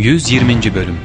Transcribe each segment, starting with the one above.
120. Bölüm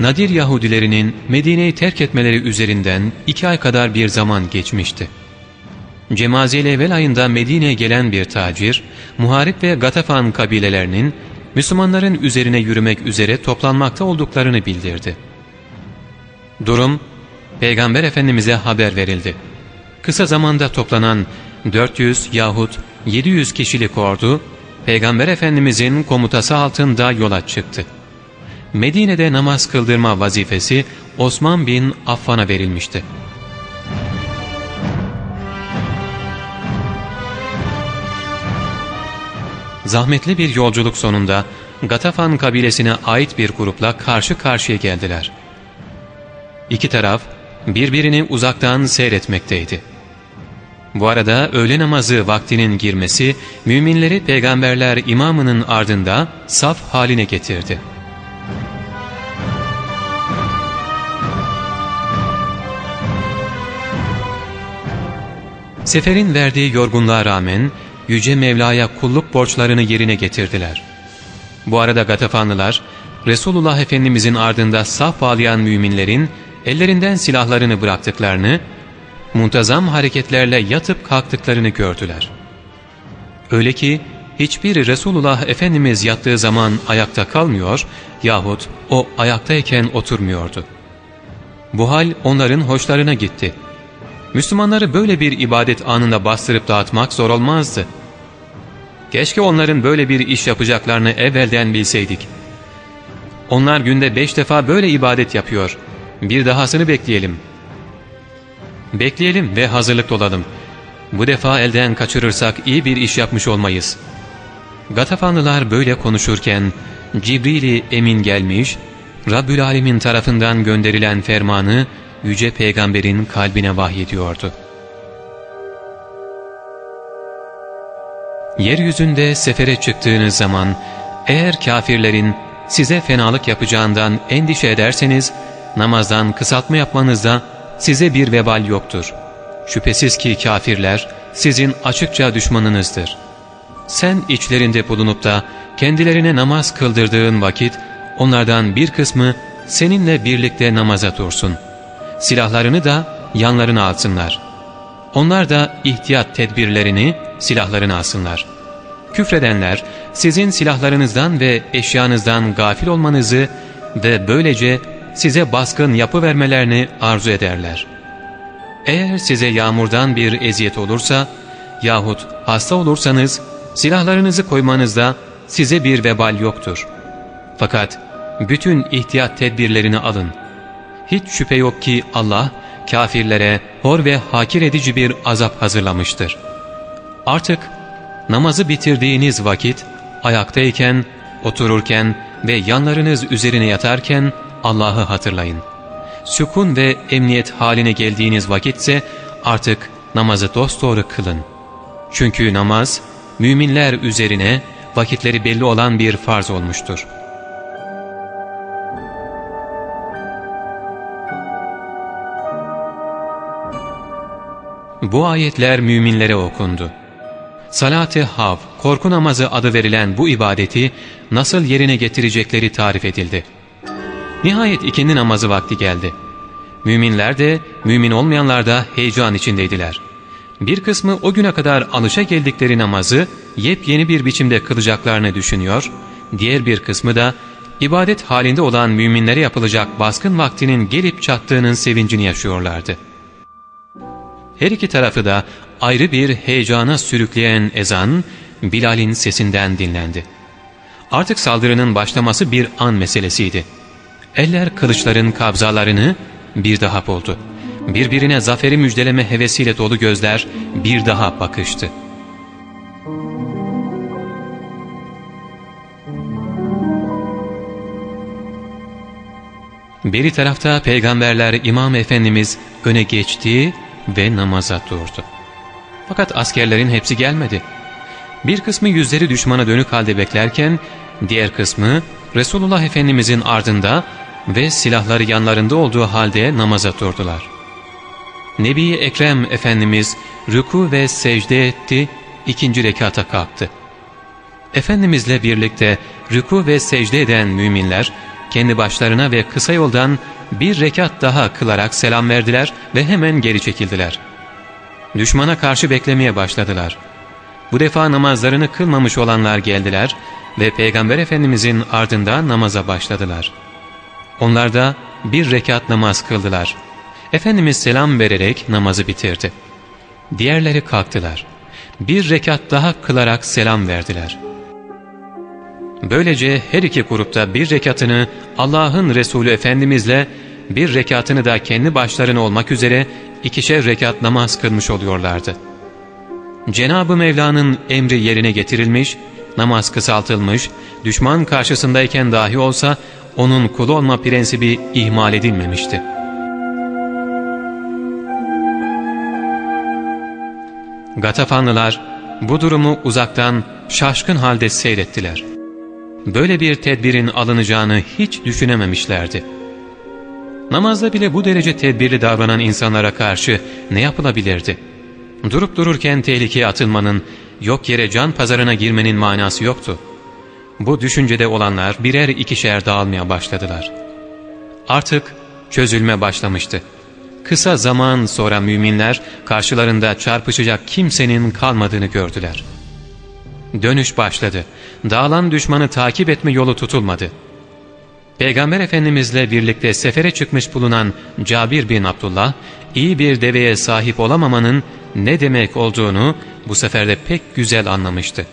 Nadir Yahudilerinin Medine'yi terk etmeleri üzerinden iki ay kadar bir zaman geçmişti. Cemaziyel evvel ayında Medine'ye gelen bir tacir, Muharip ve Gatafan kabilelerinin Müslümanların üzerine yürümek üzere toplanmakta olduklarını bildirdi. Durum, Peygamber Efendimiz'e haber verildi. Kısa zamanda toplanan 400 yahut 700 kişilik ordu, Peygamber Efendimiz'in komutası altında yola çıktı. Medine'de namaz kıldırma vazifesi Osman bin Affan'a verilmişti. Zahmetli bir yolculuk sonunda Gatafan kabilesine ait bir grupla karşı karşıya geldiler. İki taraf birbirini uzaktan seyretmekteydi. Bu arada öğle namazı vaktinin girmesi müminleri peygamberler imamının ardında saf haline getirdi. Seferin verdiği yorgunluğa rağmen Yüce Mevla'ya kulluk borçlarını yerine getirdiler. Bu arada Gatafanlılar, Resulullah Efendimizin ardında saf bağlayan müminlerin ellerinden silahlarını bıraktıklarını, muntazam hareketlerle yatıp kalktıklarını gördüler. Öyle ki hiçbir Resulullah Efendimiz yattığı zaman ayakta kalmıyor yahut o ayaktayken oturmuyordu. Bu hal onların hoşlarına gitti. Müslümanları böyle bir ibadet anında bastırıp dağıtmak zor olmazdı. Keşke onların böyle bir iş yapacaklarını evvelden bilseydik. Onlar günde beş defa böyle ibadet yapıyor. Bir dahasını bekleyelim. Bekleyelim ve hazırlıklı olalım. Bu defa elden kaçırırsak iyi bir iş yapmış olmayız. Gatafanlılar böyle konuşurken Cibril-i Emin gelmiş, Rabbül Alemin tarafından gönderilen fermanı Yüce Peygamber'in kalbine vahyediyordu. Yeryüzünde sefere çıktığınız zaman eğer kafirlerin size fenalık yapacağından endişe ederseniz namazdan kısaltma yapmanızda size bir vebal yoktur. Şüphesiz ki kafirler sizin açıkça düşmanınızdır. Sen içlerinde bulunup da kendilerine namaz kıldırdığın vakit onlardan bir kısmı seninle birlikte namaza dursun. Silahlarını da yanlarına alsınlar. Onlar da ihtiyat tedbirlerini silahlarını alsınlar. Küfredenler sizin silahlarınızdan ve eşyanızdan gafil olmanızı ve böylece size baskın yapı vermelerini arzu ederler. Eğer size yağmurdan bir eziyet olursa yahut hasta olursanız silahlarınızı koymanızda size bir vebal yoktur. Fakat bütün ihtiyat tedbirlerini alın. Hiç şüphe yok ki Allah kafirlere hor ve hakir edici bir azap hazırlamıştır. Artık namazı bitirdiğiniz vakit ayaktayken, otururken ve yanlarınız üzerine yatarken Allah'ı hatırlayın. Sükun ve emniyet haline geldiğiniz vakitse artık namazı dosdoğru kılın. Çünkü namaz müminler üzerine vakitleri belli olan bir farz olmuştur. Bu ayetler müminlere okundu. Salat-ı Hav, korku namazı adı verilen bu ibadeti nasıl yerine getirecekleri tarif edildi. Nihayet ikindi namazı vakti geldi. Müminler de, mümin olmayanlar da heyecan içindeydiler. Bir kısmı o güne kadar alışa geldikleri namazı yepyeni bir biçimde kılacaklarını düşünüyor, diğer bir kısmı da ibadet halinde olan müminlere yapılacak baskın vaktinin gelip çattığının sevincini yaşıyorlardı. Her iki tarafı da ayrı bir heyecana sürükleyen ezan Bilal'in sesinden dinlendi. Artık saldırının başlaması bir an meselesiydi. Eller kılıçların kabzalarını bir daha buldu. Birbirine zaferi müjdeleme hevesiyle dolu gözler bir daha bakıştı. Beri tarafta peygamberler İmam Efendimiz öne geçti ve namaza durdu. Fakat askerlerin hepsi gelmedi. Bir kısmı yüzleri düşmana dönük halde beklerken, diğer kısmı Resulullah Efendimizin ardında ve silahları yanlarında olduğu halde namaza durdular. Nebi Ekrem Efendimiz rüku ve secde etti, ikinci rekata kalktı. Efendimizle birlikte rüku ve secde eden müminler, kendi başlarına ve kısa yoldan bir rekat daha kılarak selam verdiler ve hemen geri çekildiler. Düşmana karşı beklemeye başladılar. Bu defa namazlarını kılmamış olanlar geldiler ve Peygamber Efendimizin ardından namaza başladılar. Onlar da bir rekat namaz kıldılar. Efendimiz selam vererek namazı bitirdi. Diğerleri kalktılar. Bir rekat daha kılarak selam verdiler. Böylece her iki grupta bir rekatını Allah'ın Resulü Efendimizle bir rekatını da kendi başlarına olmak üzere ikişer rekat namaz kılmış oluyorlardı. Cenab-ı Mevla'nın emri yerine getirilmiş, namaz kısaltılmış, düşman karşısındayken dahi olsa onun kulu olma prensibi ihmal edilmemişti. Gatafanlılar bu durumu uzaktan şaşkın halde seyrettiler. Böyle bir tedbirin alınacağını hiç düşünememişlerdi. Namazda bile bu derece tedbirli davranan insanlara karşı ne yapılabilirdi? Durup dururken tehlikeye atılmanın, yok yere can pazarına girmenin manası yoktu. Bu düşüncede olanlar birer ikişer dağılmaya başladılar. Artık çözülme başlamıştı. Kısa zaman sonra müminler karşılarında çarpışacak kimsenin kalmadığını gördüler. Dönüş başladı. Dağılan düşmanı takip etme yolu tutulmadı. Peygamber Efendimizle birlikte sefere çıkmış bulunan Cabir bin Abdullah, iyi bir deveye sahip olamamanın ne demek olduğunu bu seferde pek güzel anlamıştı.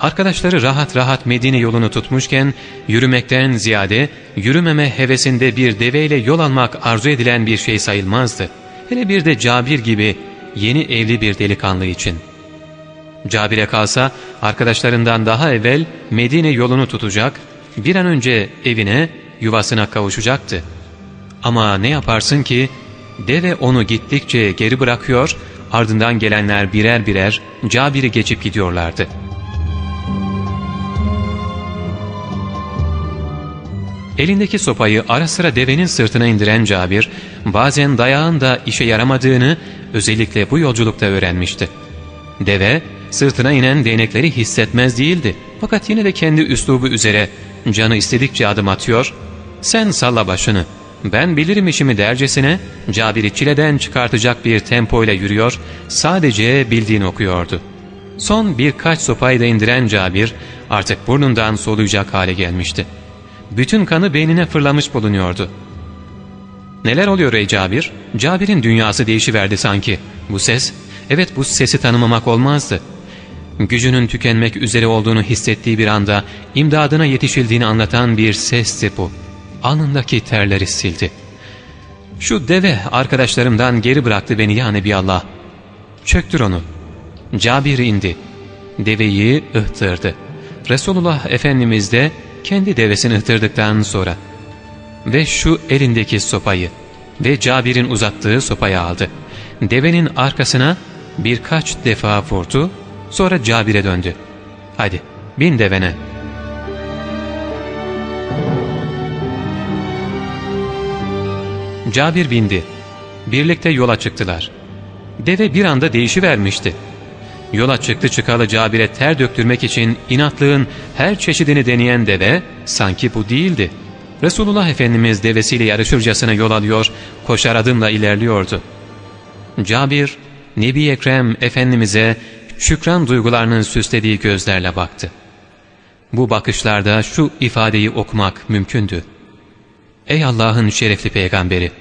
Arkadaşları rahat rahat Medine yolunu tutmuşken yürümekten ziyade yürümeme hevesinde bir deveyle yol almak arzu edilen bir şey sayılmazdı. Hele bir de Cabir gibi yeni evli bir delikanlı için. Cabir'e kalsa arkadaşlarından daha evvel Medine yolunu tutacak, bir an önce evine, yuvasına kavuşacaktı. Ama ne yaparsın ki deve onu gittikçe geri bırakıyor, ardından gelenler birer birer Cabir'i geçip gidiyorlardı. Elindeki sopayı ara sıra devenin sırtına indiren Cabir, bazen dayağın da işe yaramadığını özellikle bu yolculukta öğrenmişti. Deve, sırtına inen değnekleri hissetmez değildi. Fakat yine de kendi üslubu üzere canı istedikçe adım atıyor, ''Sen salla başını, ben bilirim işimi dercesine Cabir'i çileden çıkartacak bir tempoyla yürüyor, sadece bildiğini okuyordu. Son birkaç sopayı da indiren Cabir artık burnundan soluyacak hale gelmişti. Bütün kanı beynine fırlamış bulunuyordu. ''Neler oluyor ey Cabir?'' Cabir'in dünyası değişiverdi sanki. Bu ses, evet bu sesi tanımamak olmazdı. Gücünün tükenmek üzere olduğunu hissettiği bir anda imdadına yetişildiğini anlatan bir sesti bu. Alnındaki terleri sildi. Şu deve arkadaşlarımdan geri bıraktı beni ya Nebiallah. Çöktür onu. Cabir indi. Deveyi ıhtırdı. Resulullah Efendimiz de kendi devesini ıhtırdıktan sonra ve şu elindeki sopayı ve Cabir'in uzattığı sopayı aldı. Devenin arkasına birkaç defa vurdu, sonra Cabir'e döndü. ''Hadi bin devene.'' Cabir bindi. Birlikte yola çıktılar. Deve bir anda değişivermişti. Yola çıktı çıkalı Cabir'e ter döktürmek için inatlığın her çeşidini deneyen deve sanki bu değildi. Resulullah Efendimiz devesiyle yarışırcasına yol alıyor, koşar adımla ilerliyordu. Cabir, Nebi Ekrem Efendimiz'e şükran duygularının süslediği gözlerle baktı. Bu bakışlarda şu ifadeyi okumak mümkündü. Ey Allah'ın şerefli peygamberi!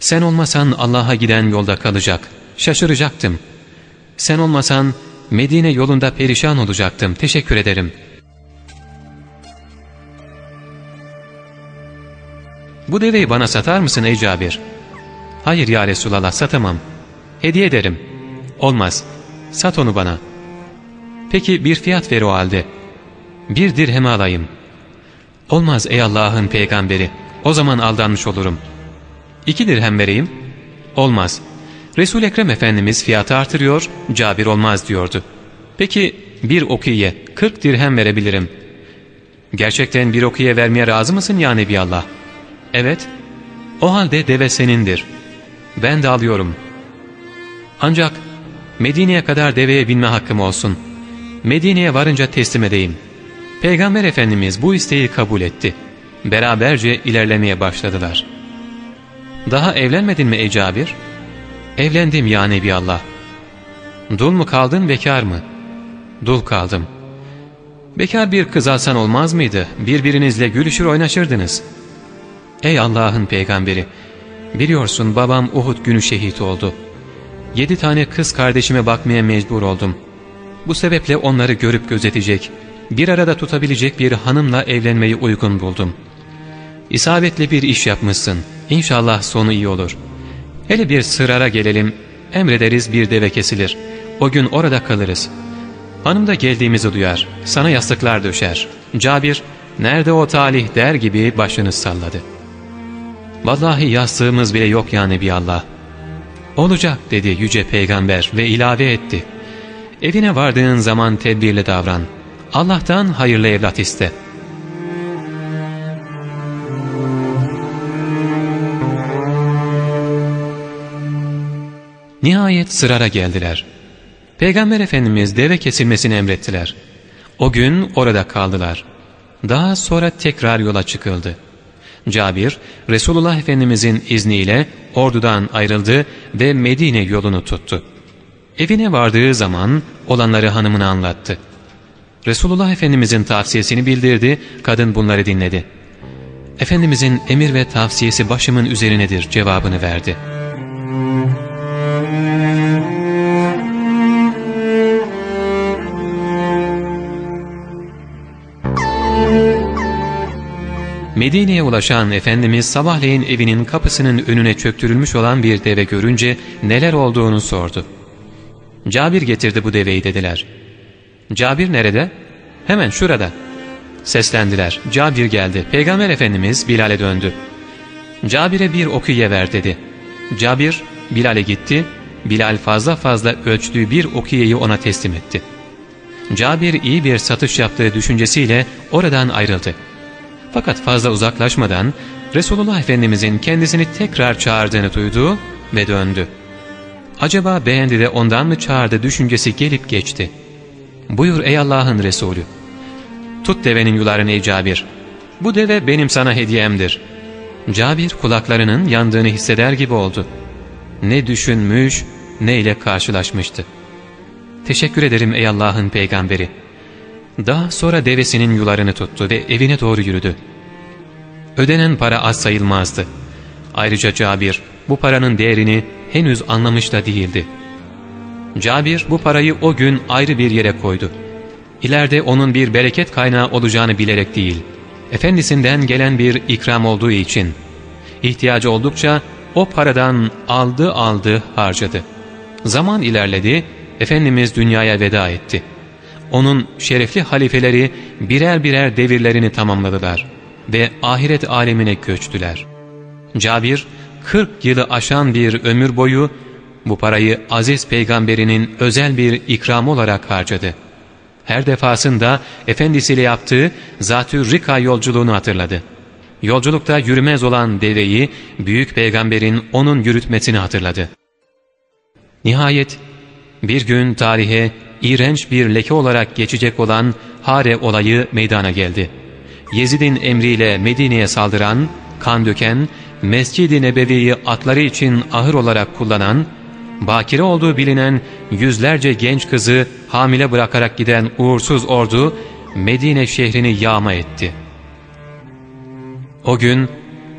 Sen olmasan Allah'a giden yolda kalacak, şaşıracaktım. Sen olmasan Medine yolunda perişan olacaktım, teşekkür ederim. Bu deveyi bana satar mısın ey Cabir? Hayır ya Resulallah satamam. Hediye ederim. Olmaz. Sat onu bana. Peki bir fiyat ver o halde. Bir dirhem alayım. Olmaz ey Allah'ın peygamberi. O zaman aldanmış olurum. İki dirhem vereyim. Olmaz. Resul Ekrem Efendimiz fiyatı artırıyor, cabir olmaz diyordu. Peki bir okuye kırk dirhem verebilirim. Gerçekten bir okuye vermeye razı mısın ya Nebi Allah? Evet. O halde deve senindir. ben de alıyorum. Ancak Medine'ye kadar deveye binme hakkım olsun. Medine'ye varınca teslim edeyim. Peygamber Efendimiz bu isteği kabul etti. Beraberce ilerlemeye başladılar. Daha evlenmedin mi ey Cabir? Evlendim ya Nebiallah. Dul mu kaldın bekar mı? Dul kaldım. Bekar bir kız alsan olmaz mıydı? Birbirinizle gülüşür oynaşırdınız. Ey Allah'ın peygamberi! Biliyorsun babam Uhud günü şehit oldu. Yedi tane kız kardeşime bakmaya mecbur oldum. Bu sebeple onları görüp gözetecek, bir arada tutabilecek bir hanımla evlenmeyi uygun buldum. İsabetli bir iş yapmışsın. İnşallah sonu iyi olur. Hele bir sırara gelelim, emrederiz bir deve kesilir. O gün orada kalırız. Hanım da geldiğimizi duyar, sana yastıklar döşer. Cabir, nerede o talih der gibi başını salladı. Vallahi yastığımız bile yok ya Nebiallah. Olacak dedi yüce peygamber ve ilave etti. Evine vardığın zaman tedbirli davran. Allah'tan hayırlı evlat iste. Nihayet sırara geldiler. Peygamber Efendimiz deve kesilmesini emrettiler. O gün orada kaldılar. Daha sonra tekrar yola çıkıldı. Cabir, Resulullah Efendimizin izniyle ordudan ayrıldı ve Medine yolunu tuttu. Evine vardığı zaman olanları hanımına anlattı. Resulullah Efendimizin tavsiyesini bildirdi, kadın bunları dinledi. Efendimizin emir ve tavsiyesi başımın üzerinedir cevabını verdi. Medine'ye ulaşan Efendimiz sabahleyin evinin kapısının önüne çöktürülmüş olan bir deve görünce neler olduğunu sordu. Cabir getirdi bu deveyi dediler. Cabir nerede? Hemen şurada. Seslendiler. Cabir geldi. Peygamber Efendimiz Bilal'e döndü. Cabir'e bir okuye ver dedi. Cabir Bilal'e gitti. Bilal fazla fazla ölçtüğü bir okuyeyi ona teslim etti. Cabir iyi bir satış yaptığı düşüncesiyle oradan ayrıldı. Fakat fazla uzaklaşmadan Resulullah Efendimizin kendisini tekrar çağırdığını duydu ve döndü. Acaba beğendi de ondan mı çağırdı düşüncesi gelip geçti. Buyur ey Allah'ın Resulü. Tut devenin yularını ey Cabir. Bu deve benim sana hediyemdir. Cabir kulaklarının yandığını hisseder gibi oldu. Ne düşünmüş ne ile karşılaşmıştı. Teşekkür ederim ey Allah'ın peygamberi. Daha sonra devesinin yularını tuttu ve evine doğru yürüdü. Ödenen para az sayılmazdı. Ayrıca Cabir bu paranın değerini henüz anlamış da değildi. Cabir bu parayı o gün ayrı bir yere koydu. İleride onun bir bereket kaynağı olacağını bilerek değil, efendisinden gelen bir ikram olduğu için, ihtiyacı oldukça o paradan aldı aldı harcadı. Zaman ilerledi, Efendimiz dünyaya veda etti. Onun şerefli halifeleri birer birer devirlerini tamamladılar ve ahiret alemine göçtüler. Cabir, 40 yılı aşan bir ömür boyu bu parayı aziz peygamberinin özel bir ikram olarak harcadı. Her defasında efendisiyle yaptığı Zatür Rika yolculuğunu hatırladı. Yolculukta yürümez olan deveyi büyük peygamberin onun yürütmesini hatırladı. Nihayet bir gün tarihe iğrenç bir leke olarak geçecek olan Hare olayı meydana geldi. Yezid'in emriyle Medine'ye saldıran, kan döken, Mescid-i Nebevi'yi atları için ahır olarak kullanan, bakire olduğu bilinen yüzlerce genç kızı hamile bırakarak giden uğursuz ordu Medine şehrini yağma etti. O gün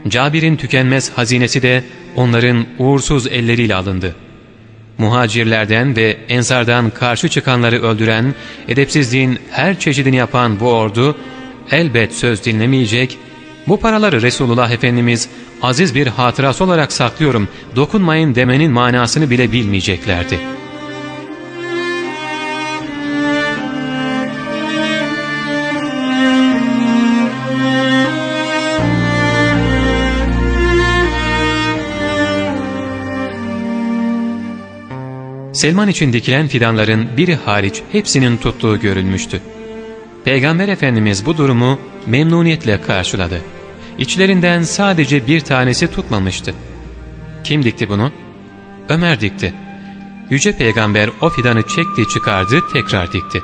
Cabir'in tükenmez hazinesi de onların uğursuz elleriyle alındı. Muhacirlerden ve ensardan karşı çıkanları öldüren, edepsizliğin her çeşidini yapan bu ordu elbet söz dinlemeyecek, bu paraları Resulullah Efendimiz aziz bir hatırası olarak saklıyorum, dokunmayın demenin manasını bile bilmeyeceklerdi.'' Selman için dikilen fidanların biri hariç hepsinin tuttuğu görülmüştü. Peygamber Efendimiz bu durumu memnuniyetle karşıladı. İçlerinden sadece bir tanesi tutmamıştı. Kim dikti bunu? Ömer dikti. Yüce Peygamber o fidanı çekti çıkardı tekrar dikti.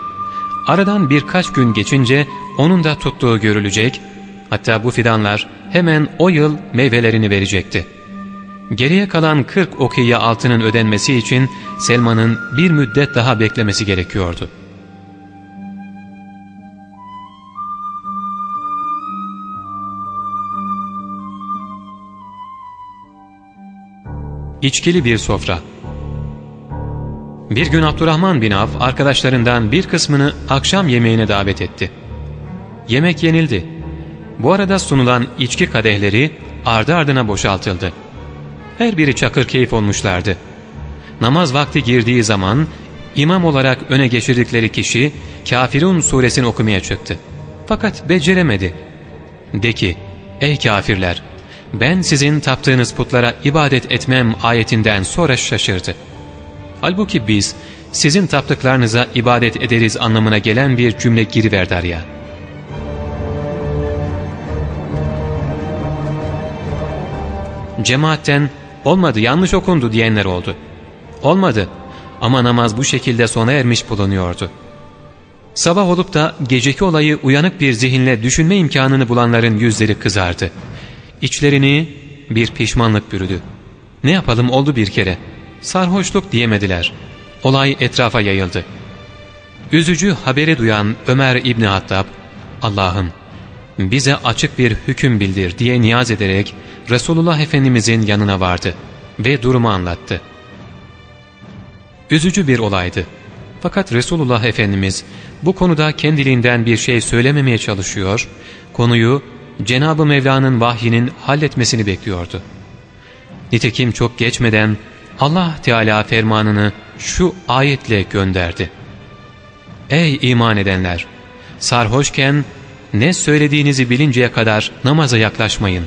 Aradan birkaç gün geçince onun da tuttuğu görülecek, hatta bu fidanlar hemen o yıl meyvelerini verecekti. Geriye kalan 40 okiye altının ödenmesi için Selman'ın bir müddet daha beklemesi gerekiyordu. İçkili bir sofra Bir gün Abdurrahman bin Af arkadaşlarından bir kısmını akşam yemeğine davet etti. Yemek yenildi. Bu arada sunulan içki kadehleri ardı ardına boşaltıldı. Her biri çakır keyif olmuşlardı. Namaz vakti girdiği zaman imam olarak öne geçirdikleri kişi Kafirun suresini okumaya çıktı. Fakat beceremedi. De ki, ey kafirler! Ben sizin taptığınız putlara ibadet etmem ayetinden sonra şaşırdı. Halbuki biz sizin taptıklarınıza ibadet ederiz anlamına gelen bir cümle giriverdi araya. Cemaatten olmadı yanlış okundu diyenler oldu. Olmadı ama namaz bu şekilde sona ermiş bulunuyordu. Sabah olup da geceki olayı uyanık bir zihinle düşünme imkanını bulanların yüzleri kızardı. İçlerini bir pişmanlık bürüdü. Ne yapalım oldu bir kere. Sarhoşluk diyemediler. Olay etrafa yayıldı. Üzücü haberi duyan Ömer İbni Hattab, Allah'ım bize açık bir hüküm bildir diye niyaz ederek Resulullah Efendimizin yanına vardı ve durumu anlattı. Üzücü bir olaydı. Fakat Resulullah Efendimiz bu konuda kendiliğinden bir şey söylememeye çalışıyor, konuyu Cenab-ı Mevla'nın vahyinin halletmesini bekliyordu. Nitekim çok geçmeden Allah Teala fermanını şu ayetle gönderdi. Ey iman edenler! Sarhoşken ne söylediğinizi bilinceye kadar namaza yaklaşmayın.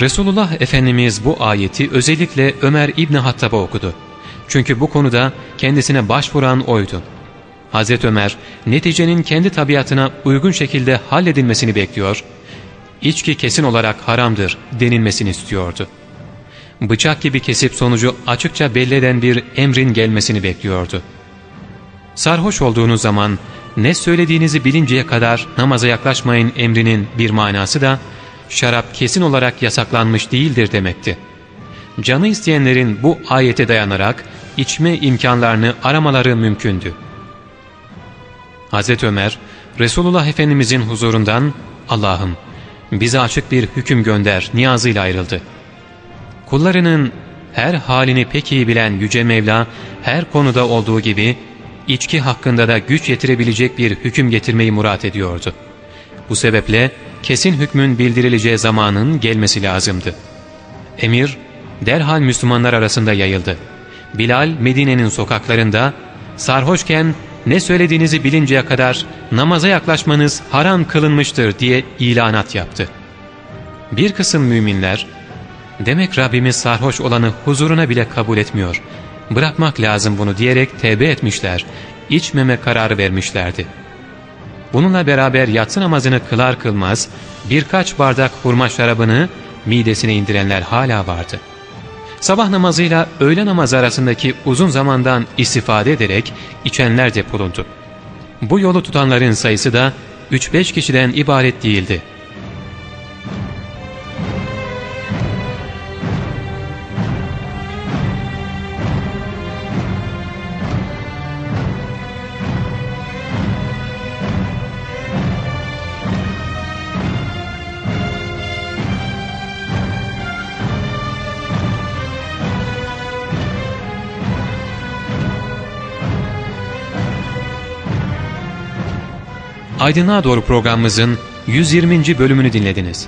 Resulullah Efendimiz bu ayeti özellikle Ömer İbni Hattab'a okudu. Çünkü bu konuda kendisine başvuran oydu. Hazreti Ömer neticenin kendi tabiatına uygun şekilde halledilmesini bekliyor, içki kesin olarak haramdır denilmesini istiyordu. Bıçak gibi kesip sonucu açıkça belli eden bir emrin gelmesini bekliyordu. Sarhoş olduğunuz zaman ne söylediğinizi bilinceye kadar namaza yaklaşmayın emrinin bir manası da şarap kesin olarak yasaklanmış değildir demekti. Canı isteyenlerin bu ayete dayanarak içme imkanlarını aramaları mümkündü. Hazreti Ömer, Resulullah Efendimizin huzurundan Allah'ım bize açık bir hüküm gönder niyazıyla ayrıldı. Kullarının her halini pek iyi bilen Yüce Mevla her konuda olduğu gibi içki hakkında da güç yetirebilecek bir hüküm getirmeyi murat ediyordu. Bu sebeple kesin hükmün bildirileceği zamanın gelmesi lazımdı. Emir derhal Müslümanlar arasında yayıldı. Bilal Medine'nin sokaklarında sarhoşken ne söylediğinizi bilinceye kadar namaza yaklaşmanız haram kılınmıştır diye ilanat yaptı. Bir kısım müminler, demek Rabbimiz sarhoş olanı huzuruna bile kabul etmiyor, bırakmak lazım bunu diyerek tevbe etmişler, içmeme kararı vermişlerdi. Bununla beraber yatsı namazını kılar kılmaz birkaç bardak hurma şarabını midesine indirenler hala vardı.'' Sabah namazıyla öğle namazı arasındaki uzun zamandan istifade ederek içenler de bulundu. Bu yolu tutanların sayısı da 3-5 kişiden ibaret değildi. Aydınlığa Doğru programımızın 120. bölümünü dinlediniz.